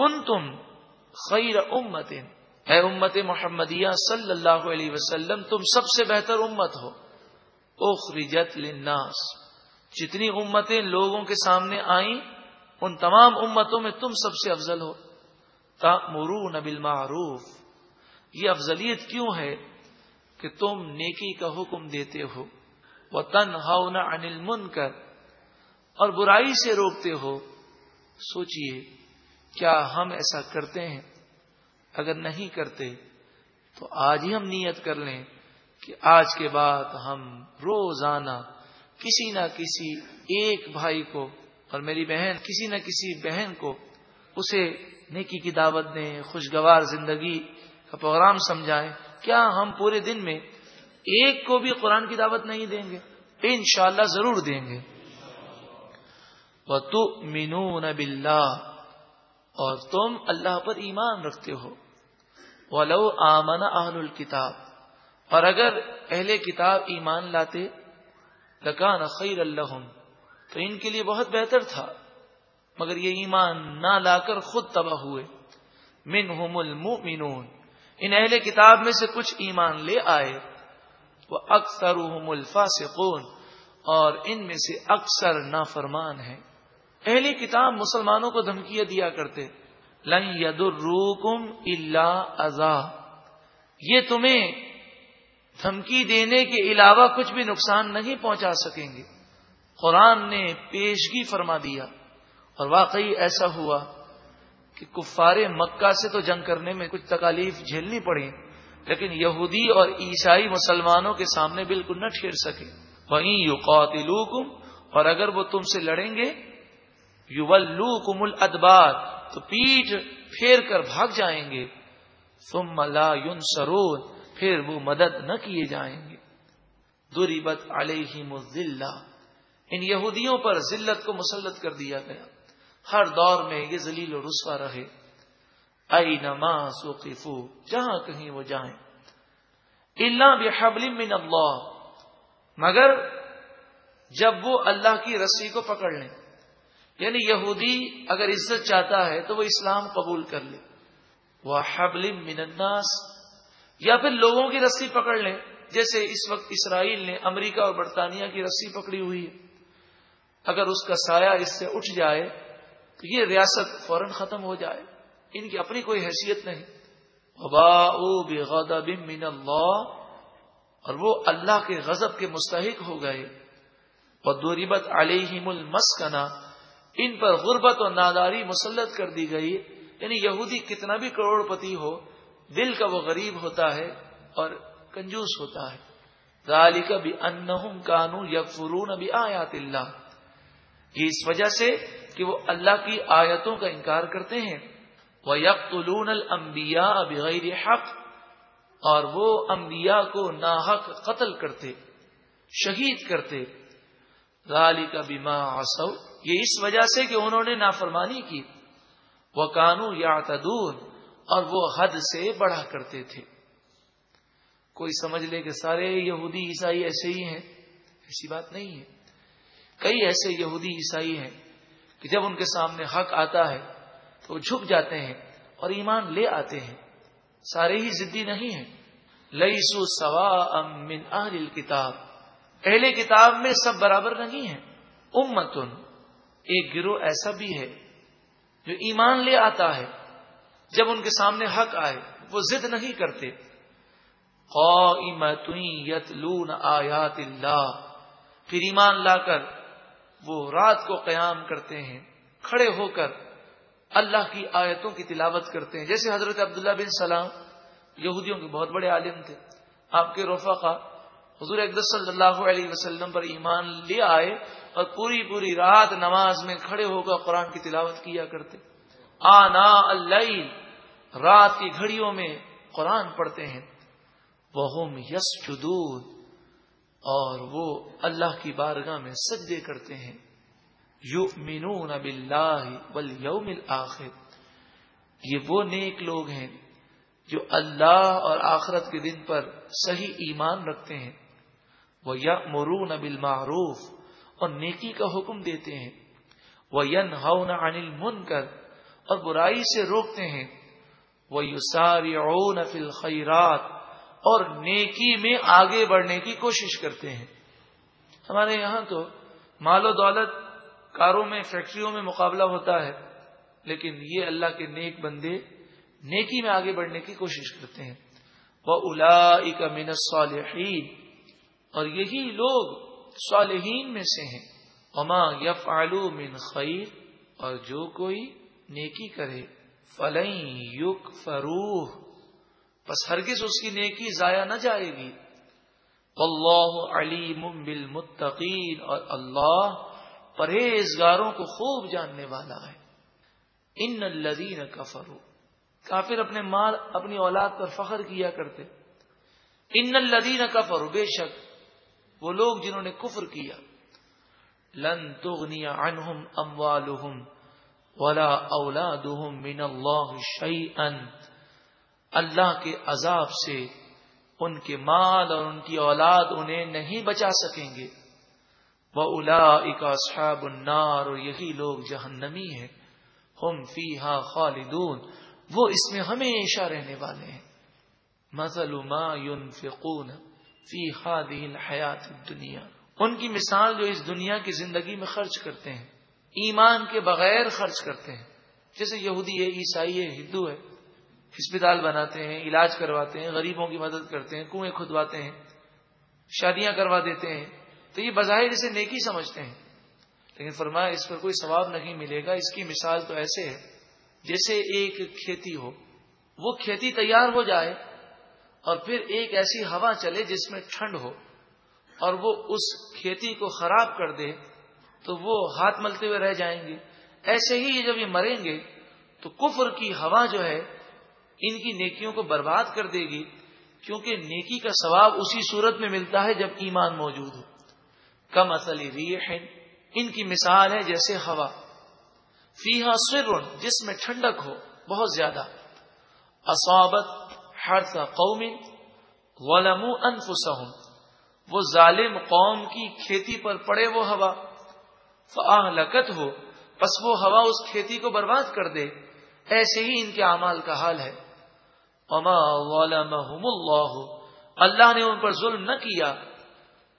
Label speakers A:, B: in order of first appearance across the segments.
A: کن تم خیر امت اے امت محمدیہ صلی اللہ علیہ وسلم، تم سب سے بہتر امت ہو۔ اخرجت للناس۔ جتنی امتیں لوگوں کے سامنے آئیں، ان تمام امتوں میں تم سب سے افضل ہو۔ مرون بالمعروف۔ یہ افضلیت کیوں ہے کہ تم نیکی کا حکم دیتے ہو؟ وہ تن ہاؤ نہ کر اور برائی سے روکتے ہو۔ سوچئے کیا ہم ایسا کرتے ہیں؟ اگر نہیں کرتے، تو آج ہی ہم نیت کر لیں کہ آج کے بعد ہم روزانہ کسی نہ کسی ایک بھائی کو اور میری بہن، کسی نہ کسی بہن کو اسے نیکی کی دعوت دیں، خوشگوار زندگی کا پروگرام سمجھائیں۔ کیا ہم پورے دن میں ایک کو بھی قرآن کی دعوت نہیں دیں گے؟ انشاءاللہ ضرور دیں گے۔ وہ تو مینون اور تم اللہ پر ایمان رکھتے ہو۔ ولو آمن اہل الکتاب اور اگر اہل کتاب ایمان لاتے، لکان خیر اللہ تو ان کے لیے بہت بہتر تھا۔ مگر یہ ایمان نہ لا کر خود تباہ ہوئے۔ من ہوم ان اہل کتاب میں سے کچھ ایمان لے آئے۔ وہ اکثر الفاسقون۔ اور ان میں سے اکثر نافرمان ہیں۔ اہلی کتاب مسلمانوں کو دھمکیاں دیا کرتے لن یدروکم الا ازا یہ تمہیں دھمکی دینے کے علاوہ کچھ بھی نقصان نہیں پہنچا سکیں گے۔ قرآن نے پیشگی فرما دیا۔ اور واقعی ایسا ہوا کہ کفار مکہ سے تو جنگ کرنے میں کچھ تکالیف جھیلنی پڑی، لیکن یہودی اور عیسائی مسلمانوں کے سامنے بالکل نہ ٹھہر سکے۔ وہیں یو اور اگر وہ تم سے لڑیں گے یو ولو کمل ادبار تو پیٹ پھیر کر بھاگ جائیں گے۔ ثم لا سرون پھر وہ مدد نہ کیے جائیں گے۔ دوری بت علیہ ان یہودیوں پر ذلت کو مسلط کر دیا گیا۔ ہر دور میں یہ ذلیل و رسوا رہے۔ ائی نماز جہاں کہیں وہ جائیں۔ اللہ بحبل من اللہ، مگر جب وہ اللہ کی رسی کو پکڑ لیں۔ یعنی یہودی اگر عزت چاہتا ہے تو وہ اسلام قبول کر لے۔ وہ حبل من الناس۔ یا پھر لوگوں کی رسی پکڑ لیں۔ جیسے اس وقت اسرائیل نے امریکہ اور برطانیہ کی رسی پکڑی ہوئی ہے۔ اگر اس کا سایہ اس سے اٹھ جائے تو یہ ریاست فوراً ختم ہو جائے۔ ان کی اپنی کوئی حیثیت نہیں۔ وبا من اللہ اور وہ اللہ کے غضب کے مستحق ہو گئے۔ اور دوریبت علیہم المسکنا ان پر غربت اور ناداری مسلط کر دی گئی یعنی یہودی کتنا بھی کروڑ پتی ہو، دل کا وہ غریب ہوتا ہے اور کنجوس ہوتا ہے۔ رالی کا بھی ان کانو یکفرون ابھی آیات اللہ۔ یہ اس وجہ سے کہ وہ اللہ کی آیتوں کا انکار کرتے ہیں۔ وہ یکلون المبیا بغیر حق۔ اور وہ انبیاء کو ناحق قتل کرتے، شہید کرتے۔ رالی کا بیما آسو یہ اس وجہ سے کہ انہوں نے نافرمانی کی۔ وہ کانو یا اور وہ حد سے بڑھا کرتے تھے۔ کوئی سمجھ لے کہ سارے یہودی عیسائی ایسے ہی ہیں؟ ایسی بات نہیں ہے۔ کئی ایسے یہودی عیسائی ہیں کہ جب ان کے سامنے حق آتا ہے تو وہ جھک جاتے ہیں اور ایمان لے آتے ہیں۔ سارے ہی ضدی نہیں ہیں۔ لئیسو سوا امن اہل کتاب اہل کتاب میں سب برابر نہیں ہیں۔ امتن ایک گروہ ایسا بھی ہے جو ایمان لے آتا ہے۔ جب ان کے سامنے حق آئے، وہ ضد نہیں کرتے۔ یتلون آیات اللہ۔ پھر ایمان لا کر وہ رات کو قیام کرتے ہیں، کھڑے ہو کر اللہ کی آیتوں کی تلاوت کرتے ہیں۔ جیسے حضرت عبداللہ بن سلام، یہودیوں کے بہت بڑے عالم تھے۔ آپ کے رفقا حضور اقدس صلی اللہ علیہ وسلم پر ایمان لے آئے اور پوری پوری رات نماز میں کھڑے ہو کر قرآن کی تلاوت کیا کرتے۔ آنا اللہ رات کی گھڑیوں میں قرآن پڑھتے ہیں۔ وہ یس اور وہ اللہ کی بارگاہ میں سجدے کرتے ہیں۔ یو مینون اب اللہ آخر یہ وہ نیک لوگ ہیں جو اللہ اور آخرت کے دن پر صحیح ایمان رکھتے ہیں۔ وہ یا مرون ابل معروف اور نیکی کا حکم دیتے ہیں۔ وہ ین ہاؤن انل من کر اور برائی سے روکتے ہیں۔ وہ یو فل خیرات اور نیکی میں آگے بڑھنے کی کوشش کرتے ہیں۔ ہمارے یہاں تو مال و دولت کاروں میں، فیکٹریوں میں مقابلہ ہوتا ہے، لیکن یہ اللہ کے نیک بندے نیکی میں آگے بڑھنے کی کوشش کرتے ہیں۔ وہ الا من صالحین اور یہی لوگ صالحین میں سے ہیں۔ اما یف من خیر اور جو کوئی نیکی کرے فلئی یق فروح بس ہرگز اس کی نیکی ضائع نہ جائے گی۔ اللہ علیم بالمتقین اور اللہ پرہیزگاروں کو خوب جاننے والا ہے۔ ان الذین کفروا کافر اپنے مال، اپنی اولاد پر فخر کیا کرتے۔ ان الذین کفروا بے شک وہ لوگ جنہوں نے کفر کیا۔ لن تغنی عنہم اموالہم ولا اولادہم من اللہ شیئا اللہ کے عذاب سے ان کے مال اور ان کی اولاد انہیں نہیں بچا سکیں گے۔ وہ الا اکا صحاب النار، اور یہی لوگ جہنمی ہیں۔ ہم فی خالدون۔ وہ اس میں ہمیشہ رہنے والے ہیں۔ مثل ما ينفقون۔ فی هذه الحیات الدنیا۔ ان کی مثال جو اس دنیا کی زندگی میں خرچ کرتے ہیں، ایمان کے بغیر خرچ کرتے ہیں۔ جیسے یہودی ہے، عیسائی ہے، ہندو ہے ہسپتال بناتے ہیں، علاج کرواتے ہیں، غریبوں کی مدد کرتے ہیں، کنویں کھدواتے ہیں، شادیاں کروا دیتے ہیں۔ تو یہ بظاہر اسے نیکی سمجھتے ہیں۔ لیکن فرمایا، اس پر کوئی ثواب نہیں ملے گا۔ اس کی مثال تو ایسے ہے، جیسے ایک کھیتی ہو، وہ کھیتی تیار ہو جائے اور پھر ایک ایسی ہوا چلے جس میں ٹھنڈ ہو اور وہ اس کھیتی کو خراب کر دے تو وہ ہاتھ ملتے ہوئے رہ جائیں گے۔ ایسے ہی جب یہ مریں گے تو کفر کی ہوا جو ہے ان کی نیکیوں کو برباد کر دے گی، کیونکہ نیکی کا ثواب اسی صورت میں ملتا ہے جب ایمان موجود ہو۔ کم اصل ریح، ان کی مثال ہے جیسے ہوا۔ فیحا سر، جس میں ٹھنڈک ہو، بہت زیادہ۔ اصابت ہر قوم غلم انفسہم۔ وہ ظالم قوم کی کھیتی پر پڑے وہ ہوا۔ فآہ لکت ہو بس وہ ہوا اس کھیتی کو برباد کر دے۔ ایسے ہی ان کے اعمال کا حال ہے۔ وما ظلمهم اللہ۔ اللہ نے ان پر ظلم نہ کیا۔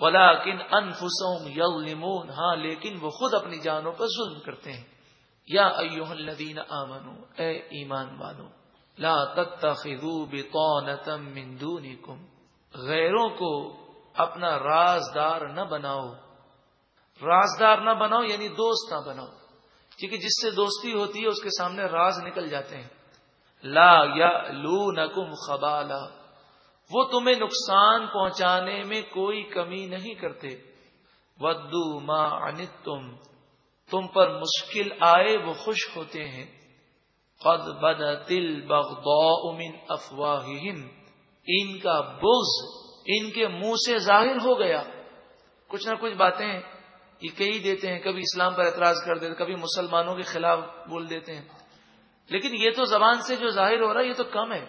A: ولیکن انفسهم یظلمون۔ ہاں لیکن وہ خود اپنی جانوں پر ظلم کرتے ہیں۔ یا ایوہ الذین آمنوا اے ایمان والو۔ لا تتخذوا بطانتا من دونکم غیروں کو اپنا رازدار نہ بناؤ۔ رازدار نہ بناؤ یعنی دوست نہ بناؤ۔ کیونکہ جس سے دوستی ہوتی ہے، اس کے سامنے راز نکل جاتے ہیں۔ لا یا لو نکم خبالا۔ وہ تمہیں نقصان پہنچانے میں کوئی کمی نہیں کرتے۔ ودو ما انت تم تم پر مشکل آئے، وہ خوش ہوتے ہیں۔ قد بد تل من افواہ ان کا بغض ان کے منہ سے ظاہر ہو گیا۔ کچھ نہ کچھ باتیں یہ کئی دیتے ہیں، کبھی اسلام پر اعتراض کر دیتے، کبھی مسلمانوں کے خلاف بول دیتے ہیں۔ لیکن یہ تو زبان سے جو ظاہر ہو رہا ہے، یہ تو کم ہے۔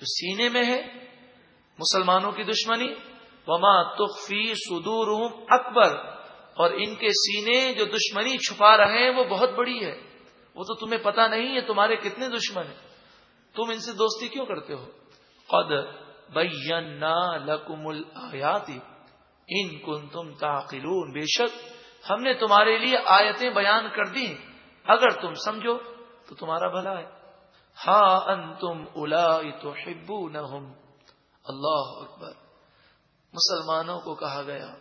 A: جو سینے میں ہے، مسلمانوں کی دشمنی۔ وما تخفی سدور اکبر۔ اور ان کے سینے جو دشمنی چھپا رہے ہیں، وہ بہت بڑی ہے۔ وہ تو تمہیں پتا نہیں ہے، تمہارے کتنے دشمن ہیں۔ تم ان سے دوستی کیوں کرتے ہو؟ قد بینا لکم الیاتی ان کن تم تاخلون بے شک ہم نے تمہارے لیے آیتیں بیان کر دی اگر تم سمجھو تو تمہارا بھلا ہے۔ ہاں ان تم الا تو اللہ اکبر۔ مسلمانوں کو کہا گیا۔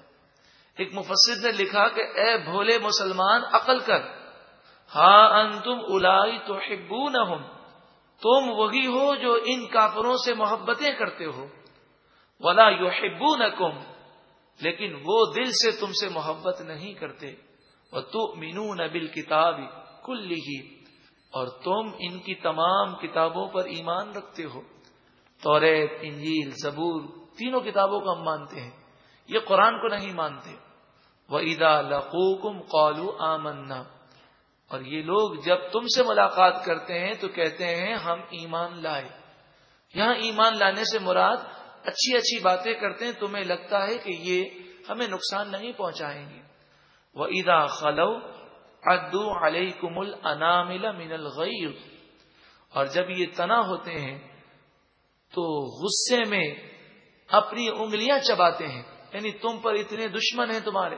A: ایک مفسر نے لکھا کہ، اے بھولے مسلمان، عقل کر۔ ہاں ان تم الائی تو ہبو تم وہی ہو جو ان کافروں سے محبتیں کرتے ہو۔ ولا یو لیکن وہ دل سے تم سے محبت نہیں کرتے۔ وہ تو مینو نبل کتاب کل اور تم ان کی تمام کتابوں پر ایمان رکھتے ہو۔ توریت، انجیل، زبور، تینوں کتابوں کو ہم مانتے ہیں۔ یہ قرآن کو نہیں مانتے۔ وہ ادا لقوکم قالو آمنا۔ اور یہ لوگ جب تم سے ملاقات کرتے ہیں تو کہتے ہیں ہم ایمان لائے۔ یہاں ایمان لانے سے مراد اچھی اچھی باتیں کرتے ہیں، تمہیں لگتا ہے کہ یہ ہمیں نقصان نہیں پہنچائیں گے۔ وہ ادا خلو ادو علیکم الانامل من الغیر اور جب یہ تنا ہوتے ہیں تو غصے میں اپنی انگلیاں چباتے ہیں یعنی تم پر اتنے دشمن ہیں تمہارے۔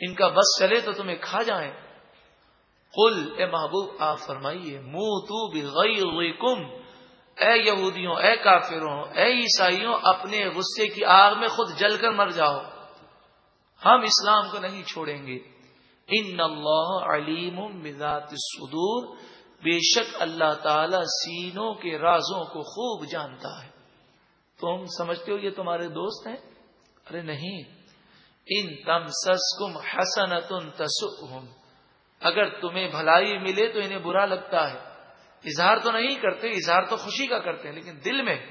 A: ان کا بس چلے تو تمہیں کھا جائیں۔ قل، اے محبوب، آپ فرمائیے منہ تو اے یہودیوں، اے کافروں، اے عیسائیوں، اپنے غصے کی آگ میں خود جل کر مر جاؤ۔ ہم اسلام کو نہیں چھوڑیں گے۔ ان اللہ علیم بذات الصدور، بے شک اللہ تعالی سینوں کے رازوں کو خوب جانتا ہے۔ تم سمجھتے ہو یہ تمہارے دوست ہیں؟ ارے نہیں۔ ان تم سس کم حسن اگر تمہیں بھلائی ملے تو انہیں برا لگتا ہے۔ اظہار تو نہیں کرتے، اظہار تو خوشی کا کرتے ہیں، لیکن دل میں،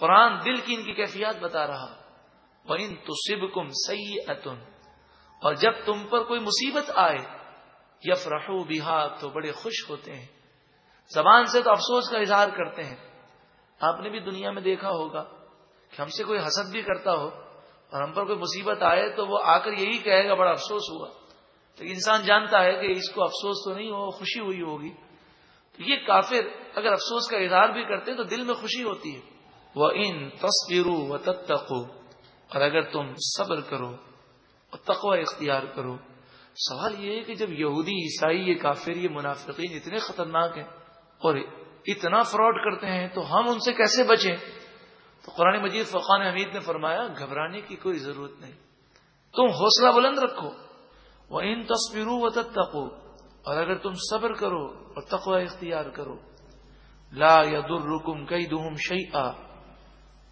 A: قرآن دل کی ان کی کیفیات بتا رہا وہ ان تو سب کم سی اور جب تم پر کوئی مصیبت آئے یف رحو تو بڑے خوش ہوتے ہیں۔ زبان سے تو افسوس کا اظہار کرتے ہیں۔ آپ نے بھی دنیا میں دیکھا ہوگا کہ ہم سے کوئی حسد بھی کرتا ہو اور ہم پر کوئی مصیبت آئے تو وہ آ کر یہی کہے گا، بڑا افسوس ہوا۔ تو انسان جانتا ہے کہ اس کو افسوس تو نہیں ہو خوشی ہوئی ہوگی۔ تو یہ کافر اگر افسوس کا اظہار بھی کرتے تو دل میں خوشی ہوتی ہے۔ وہ ان تصویروں و تتقو اور اگر تم صبر کرو اور تقوی اختیار کرو۔ سوال یہ ہے کہ جب یہودی، عیسائی، یہ کافر، یہ منافقین اتنے خطرناک ہیں اور اتنا فراڈ کرتے ہیں، تو ہم ان سے کیسے بچیں؟ تو قرآن مجید فقان حمید نے فرمایا، گھبرانے کی کوئی ضرورت نہیں۔ تم حوصلہ بلند رکھو۔ وہ ان تصویروں و تتقو اور اگر تم صبر کرو اور تقوی اختیار کرو، لا یا در رکم کئی دم شعی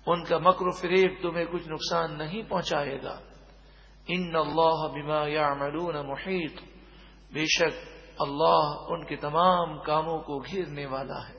A: ان کا مکر و فریب تمہیں کچھ نقصان نہیں پہنچائے گا۔ ان اللہ بما یعملون محیط بے شک اللہ ان کے تمام کاموں کو گھیرنے والا ہے۔